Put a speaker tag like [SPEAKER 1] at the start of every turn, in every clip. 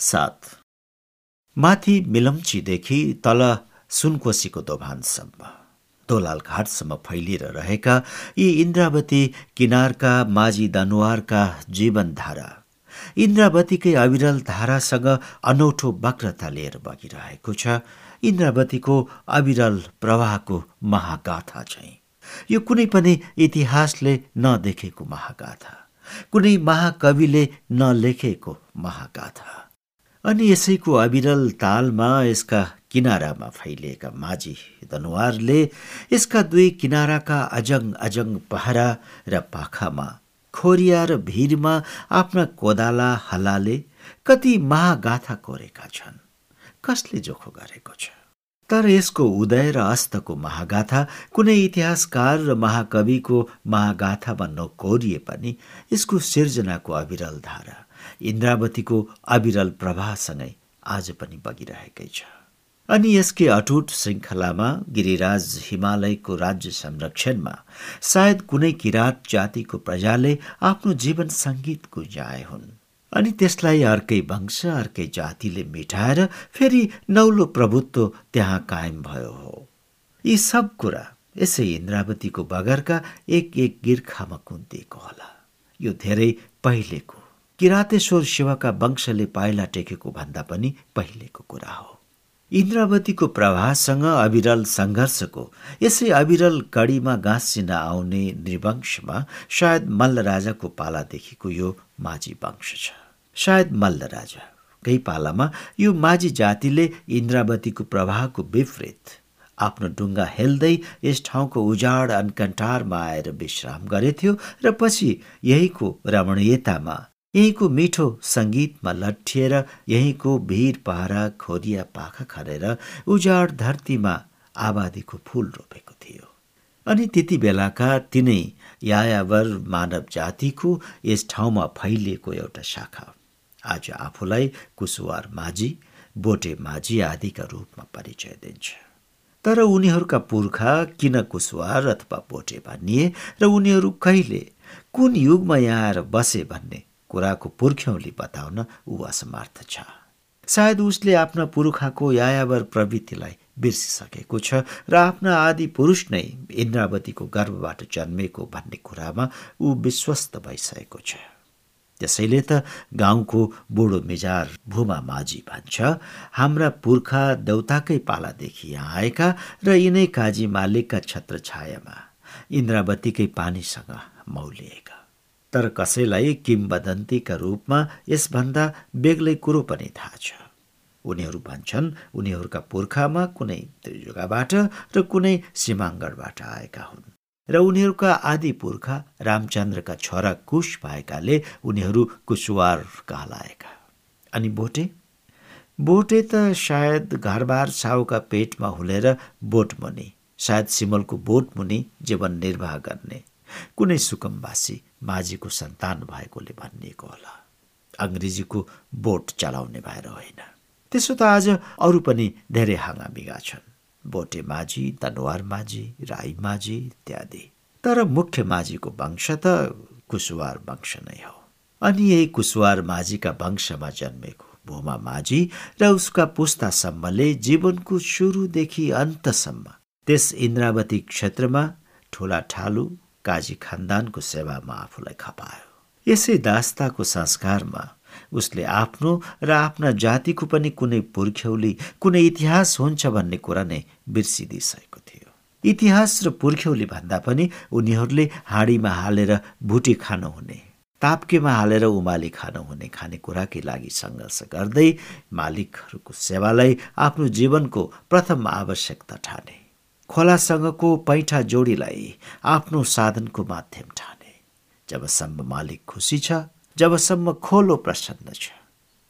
[SPEAKER 1] सात। माथि मिलम्चीदेखि तल सुनकोसीको दोभानसम्म। दोलाल घाटसम्म फैलिएर रहेका यी इन्द्रावती किनारका माझी दनुवारका जीवनधारा इन्द्रावतीकै अविरल धारासँग अनौठो वक्रता लिएर बगिरहेको छ। इन्द्रावतीको अविरल प्रवाहको महागाथा चाहिँ। यो कुनै पनि इतिहासले नदेखेको महागाथा कुनै महाकविले नलेखेको महागाथा। अनि यसैको अविरल तालमा यसका किनारामा फैलिएका माझी दनुवारले यसका दुई किनाराका अजङ अजङ पहरा र पाखामा खोरिया र भिरमा आफ्ना कोदाला हलाले कति महागाथा कोरेका छन्। कसले जोखो गरेको छ? तर यसको उदय र अस्तको महागाथा कुनै इतिहासकार र महाकविको महागाथामा नकोरिए पनि यसको सिर्जनाको अविरल धारा इन्द्रावतीको अविरल प्रवाहसँगै आज पनि बगिरहेकै छ। अनि यसकै अटुट श्रृङ्खलामा गिरिराज हिमालयको राज्य संरक्षणमा सायद कुनै किराँत जातिको प्रजाले आफ्नो जीवन सङ्गीत गुजाए हुन्। अनि त्यसलाई अर्कै वंश अर्कै जातिले मिठाएर फेरि नौलो प्रभुत्व त्यहाँ कायम भयो हो। यी सब कुरा यसै इन्द्रावतीको बगरका एक एक गिर्खामा कुन्दिएको होला। यो धेरै पहिलेको किरातेश्वर शिवका वंशले पाइला टेकेको भन्दा पनि पहिलेको कुरा हो। इन्द्रावतीको प्रवाहसँग अविरल सङ्घर्षको यसै अविरल कडीमा गाँसिन आउने नृवंशमा सायद मल्ल राजाको पालादेखिको यो माझी वंश छ। सायद मल्ल राजा केही पालामा यो माझी जातिले इन्द्रावतीको प्रवाहको विपरीत आफ्नो डुङ्गा हेल्दै यस ठाउँको उजाड अनकन्टारमा आएर विश्राम गरेथ्यो र पछि यहीको रमणीयतामा यहीँको मिठो सङ्गीतमा लट्ठिएर यहीँको भिर पहरा खोरिया पाखा खरेर उजाड धरतीमा आबादीको फूल रोपेको थियो। अनि त्यति बेलाका तिनै यायावर मानव जातिको यस ठाउँमा फैलिएको एउटा शाखा। आज आफूलाई कुसुवार माझी बोटे माझी आदिका रूपमा परिचय दिन्छ। तर उनीहरूका पुर्खा किन कुसुवार अथवा बोटे भनिए र उनीहरू कहिले कुन युगमा यहाँ आएर बसे भन्ने कुराको पुर्ख्यौली बताउन ऊ असमर्थ छ। सायद उसले आफ्ना पुर्खाको यायावर प्रवृत्तिलाई बिर्सिसकेको छ र आफ्ना आदि पुरुष नै इन्द्रावतीको गर्भबाट जन्मेको भन्ने कुरामा ऊ विश्वस्त भइसकेको छ। त्यसैले त गाउँको बुढो मिजार भूमा माझी भन्छ हाम्रा पुर्खा देउताकै पालादेखि यहाँ आएका र यिनै काजी मालिकका छत्र छायामा इन्द्रावतीकै पानीसँग मौलिएका। तर कसैलाई किम्बदन्तीका रूपमा यसभन्दा बेग्लै कुरो पनि थाहा छ। उनीहरू भन्छन् उनीहरूका पुर्खामा कुनै त्रिजुगाबाट र कुनै सीमाङ्गणबाट आएका हुन् र उनीहरूका आदि पुर्खा रामचन्द्रका छोरा कुश भएकाले उनीहरू कुशवार कहलाएका अनि बोटे? बोटे त सायद घरबार साउका पेटमा हुलेर बोटमुनि सायद सिमलको बोटमुनि जीवन निर्वाह गर्ने कुनै सुकमवासी माझीको सन्तान भएकोले भनिएको होला। अङ्ग्रेजीको बोट चलाउने भएर होइन। त्यसो त आज अरू पनि धेरै हाङामिगा छन्। बोटे माझी तनवार माझी राई माझी इत्यादि। तर मुख्य माझीको वंश त कुसुवार वंश नै हो। अनि यही कुसुवार माझीका वंशमा जन्मेको भूमा माझी र उसका पुस्तासम्मले जीवनको सुरुदेखि अन्तसम्म त्यस इन्द्रावती क्षेत्रमा ठुला ठालु काजी खानदानको सेवामा आफूलाई खपायो यसै दास्ताको संस्कारमा उसले आफ्नो र आफ्ना जातिको पनि कुनै पुर्ख्यौली कुनै इतिहास हुन्छ भन्ने कुरा नै बिर्सिदिइसकेको थियो इतिहास र पुर्ख्यौली भन्दा पनि उनीहरूले हाँडीमा हालेर भुटी खानुहुने ताप्केमा हालेर उमाली खानुहुने खानेकुराकै लागि सङ्घर्ष गर्दै मालिकहरूको सेवालाई आफ्नो जीवनको प्रथम आवश्यकता ठाने खोलासँगको पैठा जोडीलाई आफ्नो साधनको माध्यम ठाने। जबसम्म मालिक खुसी छ जबसम्म खोलो प्रसन्न छ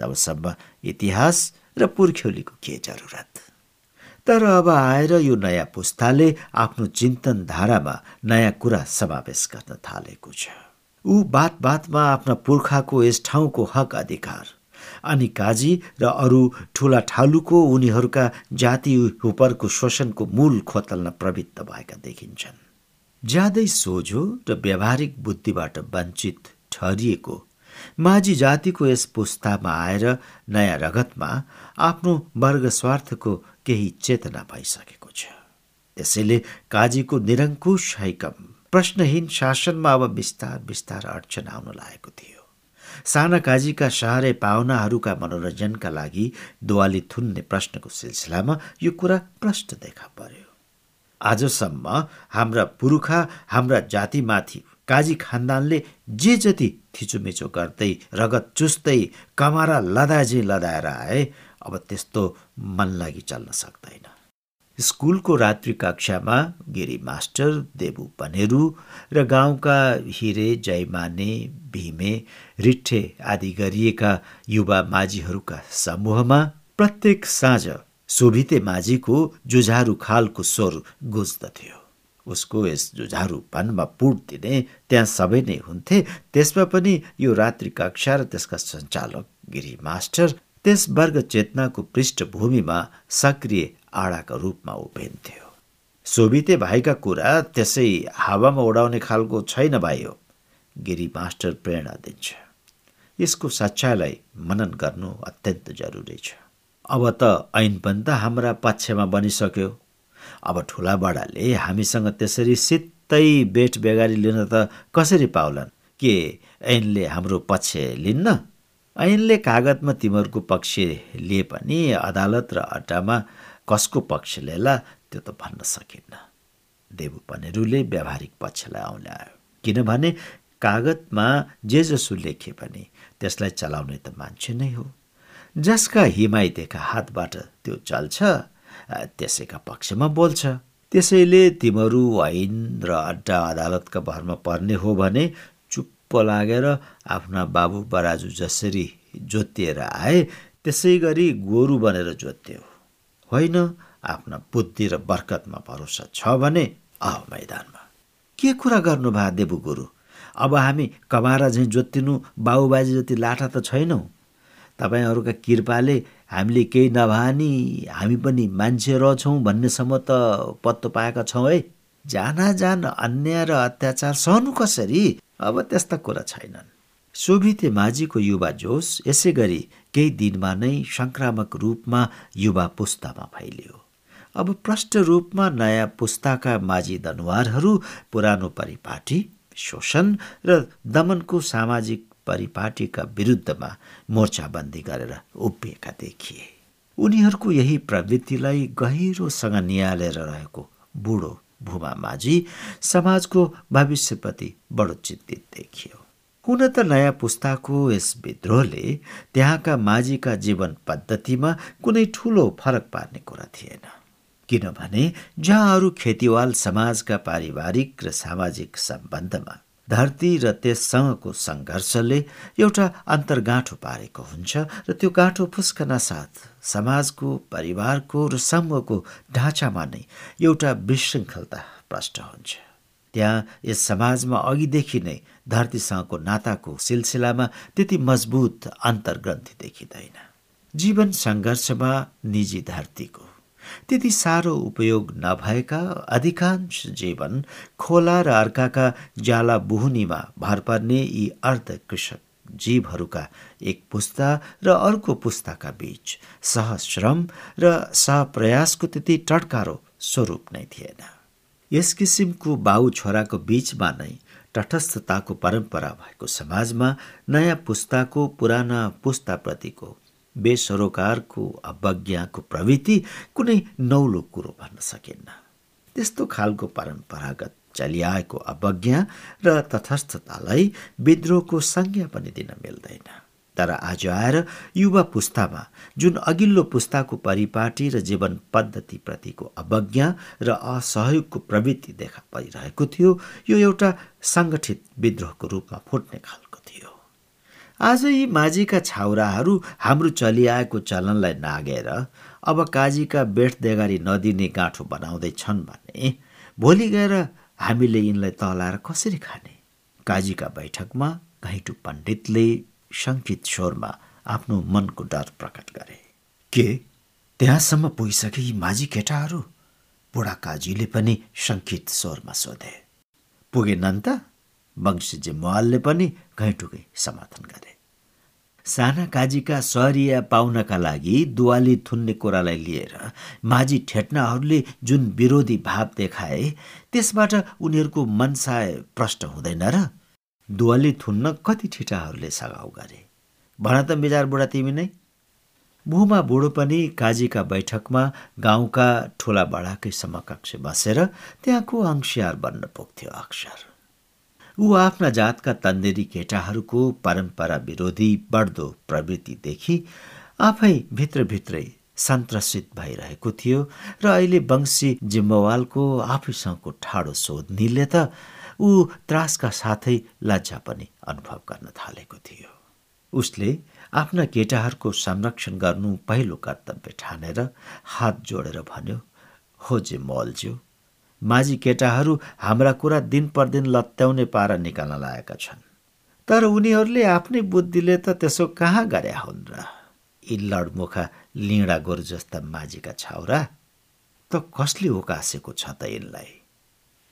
[SPEAKER 1] तबसम्म इतिहास र पुर्ख्यौलीको के जरुरत? तर अब आएर यो नयाँ पुस्ताले आफ्नो चिन्तन धारामा नयाँ कुरा समावेश गर्न थालेको छ। ऊ बात बातमा आफ्ना पुर्खाको यस ठाउँको हक अधिकार अनि काजी र अरू ठुला ठालुको उनीहरूका जाति उपरको शोषणको मूल खोतल्न प्रवृत्त भएका देखिन्छन्। ज्यादै सोझो र व्यावहारिक बुद्धिबाट वञ्चित ठहरिएको माझी जातिको यस पुस्तामा आएर नयाँ रगतमा आफ्नो वर्ग स्वार्थको केही चेतना भइसकेको छ। त्यसैले काजीको निरङ्कुश हैकम प्रश्नहीन शासनमा अब बिस्तार बिस्तार अडचन आउन लागेको थियो। साना काजीका सहरे पाहुनाहरूका मनोरञ्जनका लागि दुवाली थुन्ने प्रश्नको सिलसिलामा यो कुरा प्रष्ट देखा पर्यो। आजसम्म हाम्रा पुर्खा हाम्रा जातिमाथि काजी खानदानले जे जति थिचोमिचो गर्दै रगत चुस्दै कमारा लदाजे लदाएर आए अब त्यस्तो मन लागि चल्न सक्दैन। स्कुलको रात्रि कक्षामा गिरी मास्टर देबु पनेरू र गाउँका हिरे जयमाने भीमे रिठे आदि गरिएका युवा माझीहरूका समूहमा प्रत्येक साँझ सोभिते माझीको जुझारु खालको स्वर गुज्दथ्यो। उसको यस जुझारुपनमा पुट दिने त्यहाँ सबै नै हुन्थे। त्यसमा पनि यो रात्रि कक्षा र त्यसका सञ्चालक गिरी मास्टर त्यस वर्ग चेतनाको पृष्ठभूमिमा सक्रिय आडाको रूपमा उभिन्थ्यो। सोभिते भाइका कुरा त्यसै हावामा उडाउने खालको छैन भाइ हो गिरी मास्टर प्रेरणा दिन्छ। यसको सच्चाइलाई मनन गर्नु अत्यन्त जरुरी छ। अब त ऐन पनि त हाम्रा पक्षमा बनिसक्यो। अब ठुला बडाले हामीसँग त्यसरी सित्तै बेट बेगारी लिन त कसरी पाउलान्? के ऐनले हाम्रो पक्ष लिन्न? ऐनले कागजमा तिमीहरूको पक्ष लिए पनि अदालत र अड्डामा कसको पक्ष त्यो त भन्न सकिन्न। देवु पनेरूले व्यावहारिक पक्षलाई आउल्यायो किनभने कागजमा जे जसो लेखे पनि त्यसलाई चलाउने त मान्छे नै हो। जसका हिमाइतेका हातबाट त्यो चल्छ त्यसैका पक्षमा बोल्छ। त्यसैले तिमीहरू ऐन र अड्डा अदालतका भरमा पर्ने हो भने चुप्प लागेर आफ्ना बाबु बराजु जसरी जोतिएर आए त्यसै गरी गोरु बनेर जोत्यो। होइन आफ्ना बुद्धि र बर्कतमा भरोसा छ भने आह मैदानमा। के कुरा गर्नु भए देवु गुरु? अब हामी कमारा झैँ जोत्तिनु बाबुबाजी जति लाठा त छैनौँ। तपाईँहरूका कृपाले हामीले केही नभनी हामी पनि मान्छे रहेछौँ भन्नेसम्म त पत्तो पाएका छौँ है। जाना जान अन्याय र अत्याचार सहनु कसरी? अब त्यस्ता कुरा छैनन्। सोभिते माझीको युवा जोस यसै गरी केही दिनमा नै सङ्क्रामक रूपमा युवा पुस्तामा फैलियो। अब प्रष्ट रूपमा नयाँ पुस्ताका माझी दनुवारहरू पुरानो परिपाटी शोषण र दमनको सामाजिक परिपाटीका विरुद्धमा मोर्चाबन्दी गरेर उभिएका देखिए। उनीहरूको यही प्रवृत्तिलाई गहिरोसँग निहालेर रहेको बुढो भूमा माझी समाजको भविष्यप्रति बडो चिन्तित देखियो। हुन त नयाँ पुस्ताको यस विद्रोहले त्यहाँका माझीका जीवन पद्धतिमा कुनै ठुलो फरक पार्ने कुरा थिएन। किनभने जहाँ अरू खेतीवाल समाजका पारिवारिक र सामाजिक सम्बन्धमा धरती र त्यससँगको सङ्घर्षले एउटा अन्तर्गाँठो पारेको हुन्छ र त्यो गाँठो फुस्कना साथ समाजको परिवारको र समूहको ढाँचामा नै एउटा विशृङ्खलता प्रष्ट हुन्छ। त्यहाँ यस समाजमा अघिदेखि नै धरतीसँगको नाताको सिलसिलामा त्यति मजबुत अन्तर्ग्रन्थि देखिँदैन। जीवन सङ्घर्षमा निजी धरतीको। त्यति साह्रो उपयोग नभएका अधिकांश जीवन खोला र अर्काका जाला बुहुनीमा भर पर्ने यी अर्ध कृषक जीवहरूका एक पुस्ता र अर्को पुस्ताका बीच सहश्रम र सहप्रयासको त्यति टड्कारो स्वरूप नै थिएन। यस किसिमको बाउ छोराको बीचमा नै तटस्थताको परम्परा भएको समाजमा नयाँ पुस्ताको पुराना पुस्ताप्रतिको बेसरोकारको अवज्ञाको प्रवृत्ति कुनै नौलो कुरो भन्न सकिन्न त्यस्तो खालको परम्परागत चलिआएको अवज्ञा र तथस्थतालाई विद्रोहको संज्ञा पनि दिन मिल्दैन। तर आज आएर युवा पुस्तामा जुन अघिल्लो पुस्ताको परिपाटी र जीवन पद्धतिप्रतिको अवज्ञा र असहयोगको प्रवृत्ति देखा परिरहेको थियो यो एउटा सङ्गठित विद्रोहको रूपमा फुट्ने खालको आज यी माझीका छाउराहरू हाम्रो चलिआएको चलनलाई नागेर अब काजीका बेठ देगारी नदिने गाँठो बनाउँदैछन् भने भोलि गएर हामीले यिनलाई तलाएर कसरी खाने? काजीका बैठकमा घैँटु पण्डितले सङ्कित स्वरमा आफ्नो मनको डर प्रकट गरे। के? त्यहाँसम्म पुगिसके यी माझी केटाहरू? बुढा काजीले पनि सङ्कित स्वरमा सोधे। पुगेनन् त? वंशीजी महलले पनि घैँटुकै समर्थन गरे। साना काजीका सहरिया पाउनका लागि दुवाली थुन्ने कुरालाई लिएर माझी ठेट्नाहरूले जुन विरोधी भाव देखाए त्यसबाट उनीहरूको मनसाय प्रष्ट हुँदैन र? दुवाली थुन्न कति ठिटाहरूले सघाउ गरे? भन त मिजार बुढा तिमी नै। मुहमा बुढो पनि काजीका बैठकमा गाउँका ठुला बडाकै समकक्ष बसेर त्यहाँको अंशियार बन्न पुग्थ्यो अक्षर। ऊ आफ्ना जातका तन्देरी केटाहरूको परम्परा विरोधी बढ्दो प्रवृत्तिदेखि आफै भित्रभित्रै सन्त्रसित भइरहेको थियो र अहिले वंशी जिम्बवालको आफैसँगको ठाडो सोध्नीले त ऊ त्रासका साथै लज्जा पनि अनुभव गर्न थालेको थियो। उसले आफ्ना केटाहरूको संरक्षण गर्नु पहिलो कर्तव्य ठानेर हात जोडेर भन्यो हो जे मलज्यू माझी केटाहरू हाम्रा कुरा दिन पर दिन लत्याउने पारा निकाल्न लागेका छन्। तर उनीहरूले आफ्नै बुद्धिले त त्यसो कहाँ गरे हुन् र? यी लडमुखा लिँडा गोरु जस्ता माझीका छाउरा त कसले उकासेको छ त यिनलाई?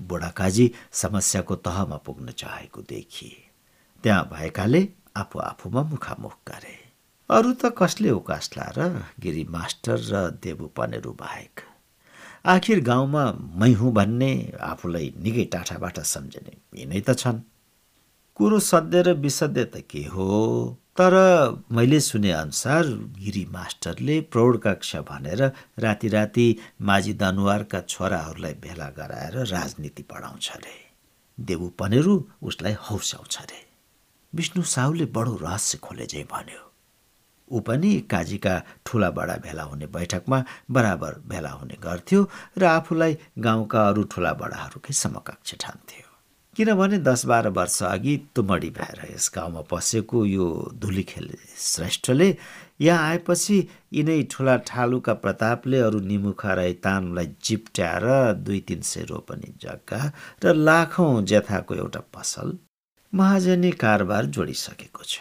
[SPEAKER 1] बुढाकाजी समस्याको तहमा पुग्न चाहेको देखिए त्यहाँ भएकाले आफू आफूमा मुखामुख गरे। अरू त कसले उकास्ला र गिरी मास्टर र देवु पनेरू बाहेक। आखिर गाउँमा मै हुँ भन्ने आफूलाई निकै टाठाबाट सम्झने यिनै त छन्। कुरो सध्य र विसध्य त के हो? तर मैले सुने अनुसार गिरी मास्टरले प्रौढ कक्षा भनेर राति राति माझी दनुवारका छोराहरूलाई भेला गराएर राजनीति पढाउँछ अरे देवु पनेरू उसलाई हौसाउँछ अरे विष्णु साहुले बडो रहस्य खोले चाहिँ भन्यो। ऊ पनि काजीका ठुला बडा भेला हुने बैठकमा बराबर भेला हुने गर्थ्यो र आफूलाई गाउँका अरू ठुला बडाहरूकै समकक्ष ठान्थ्यो। किनभने दस बाह्र वर्ष अघि तुमडी भएर यस गाउँमा पसेको यो धुलीखेल श्रेष्ठले यहाँ आएपछि यिनै ठुला ठालुका प्रतापले अरू निमुखा तानलाई चिप्ट्याएर दुई तिन सय रोपनी जग्गा र लाखौँ जेथाको एउटा पसल महाजनी कारोबार जोडिसकेको छ।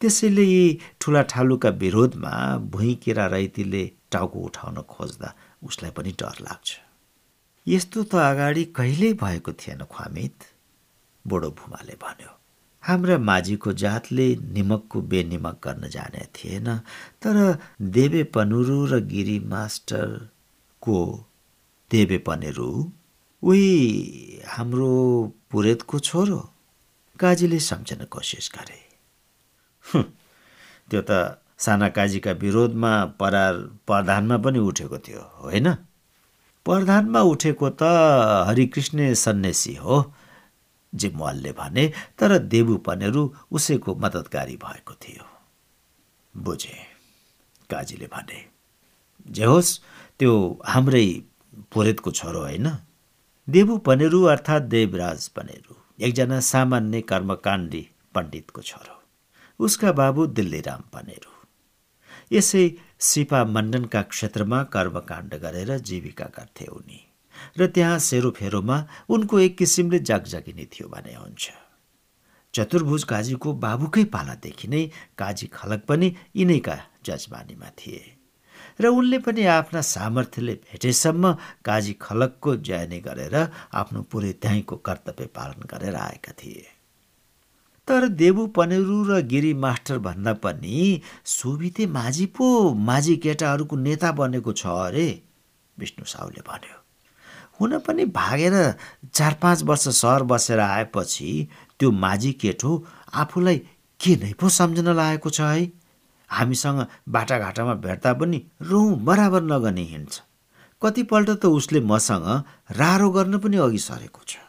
[SPEAKER 1] त्यसैले यी ठुला ठालुका विरोधमा भुइँ केरा रैतीले टाउको उठाउन खोज्दा उसलाई पनि डर लाग्छ। यस्तो त अगाडि कहिल्यै भएको थिएन ख्वामित। बुढो भुमाले भन्यो हाम्रा माझीको जातले निमकको बेनिमक गर्न जाने थिएन तर देवे पनुरु र गिरी मास्टरको देवे पनेरु उही हाम्रो पुरेतको छोरो। काजीले सम्झन कोसिस गरे। त्यो त साना काजीका विरोधमा परार प्रधानमा पनि उठेको थियो होइन? प्रधानमा उठेको त हरिकृष्ण सन्यासी हो जिम्वालले भने तर देवु पनेरु उसैको मद्दतगारी भएको थियो। बुझे काजीले भने जे होस् त्यो हाम्रै पुरेतको छोरो होइन। देवु पनेरु अर्थात् देवराज पनेरु एकजना सामान्य कर्मकाण्डी पण्डितको छोरो। उसका बाबु दिल्लीराम पनेरू यसै सिपा मण्डनका क्षेत्रमा कर्मकाण्ड गरेर जीविका गर्थे उनी र त्यहाँ सेरोफेरोमा उनको एक किसिमले जागजागिनी थियो भने हुन्छ। चतुर्भुज काजीको बाबुकै पालादेखि नै काजी खलक पनि यिनैका जजमानीमा थिए। र उनले पनि आफ्ना सामर्थ्यले भेटेसम्म काजी खलकको जयनी गरेर आफ्नो पुरै त्यहीँको कर्तव्य पालन गरेर आएका थिए। तर देवु पनेरु र गिरी मास्टर भन्दा पनि सोभिते माझी पो माझी केटाहरूको नेता बनेको छ अरे विष्णु साहुले भन्यो। हुन पनि भागेर चार पाँच वर्ष सहर बसेर आएपछि त्यो माझी केटो आफूलाई के नै पो सम्झन लागेको छ है? हामीसँग बाटाघाटामा भेट्दा पनि रौँ बराबर नगर्ने हिँड्छ कतिपल्ट त उसले मसँग रारो गर्न पनि अघि सरेको छ।